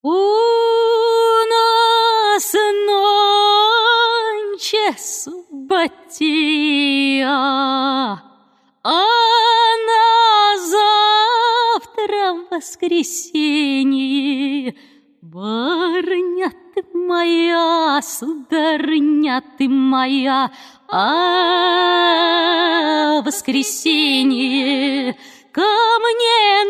У нас нонче субботия, а на завтра воскресенье. Барыня ты моя, сударыня ты моя, а воскресенье ко мне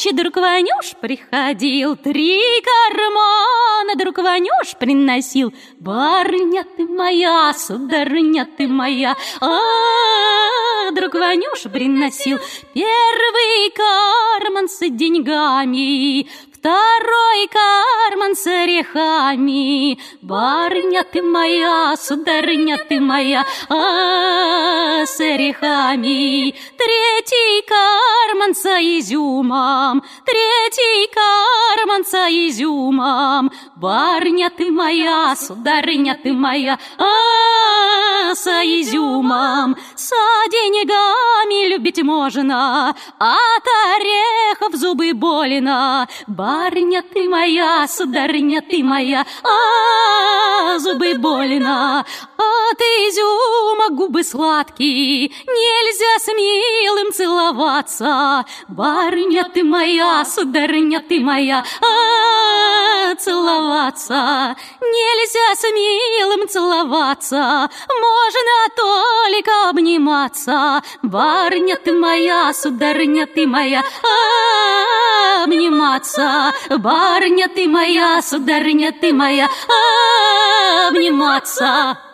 нонче друг Ванюш приходил, три кармана друг Ванюш приносил. Барыня ты моя, сударыня ты моя, а друг Ванюш приносил первый карман с деньгами, Второй карман с орехами. Барыня ты моя, сударыня ты моя, а с орехами. Третий карман с изюмом, третий карман с изюмом. Барыня ты моя, сударыня ты моя, а с изюмом. С деньгами любить можно, от орехов зубы больно. Барыня ты моя, сударыня ты моя, а зубы больно. От изюма губы сладкие, нельзя с целоваться. Барыня ты моя, сударыня ты моя, а целоваться. Нельзя с милым целоваться, можно только обниматься. Барыня ты моя, сударыня ты моя, а обниматься. Барыня ты моя, сударыня ты моя, обниматься.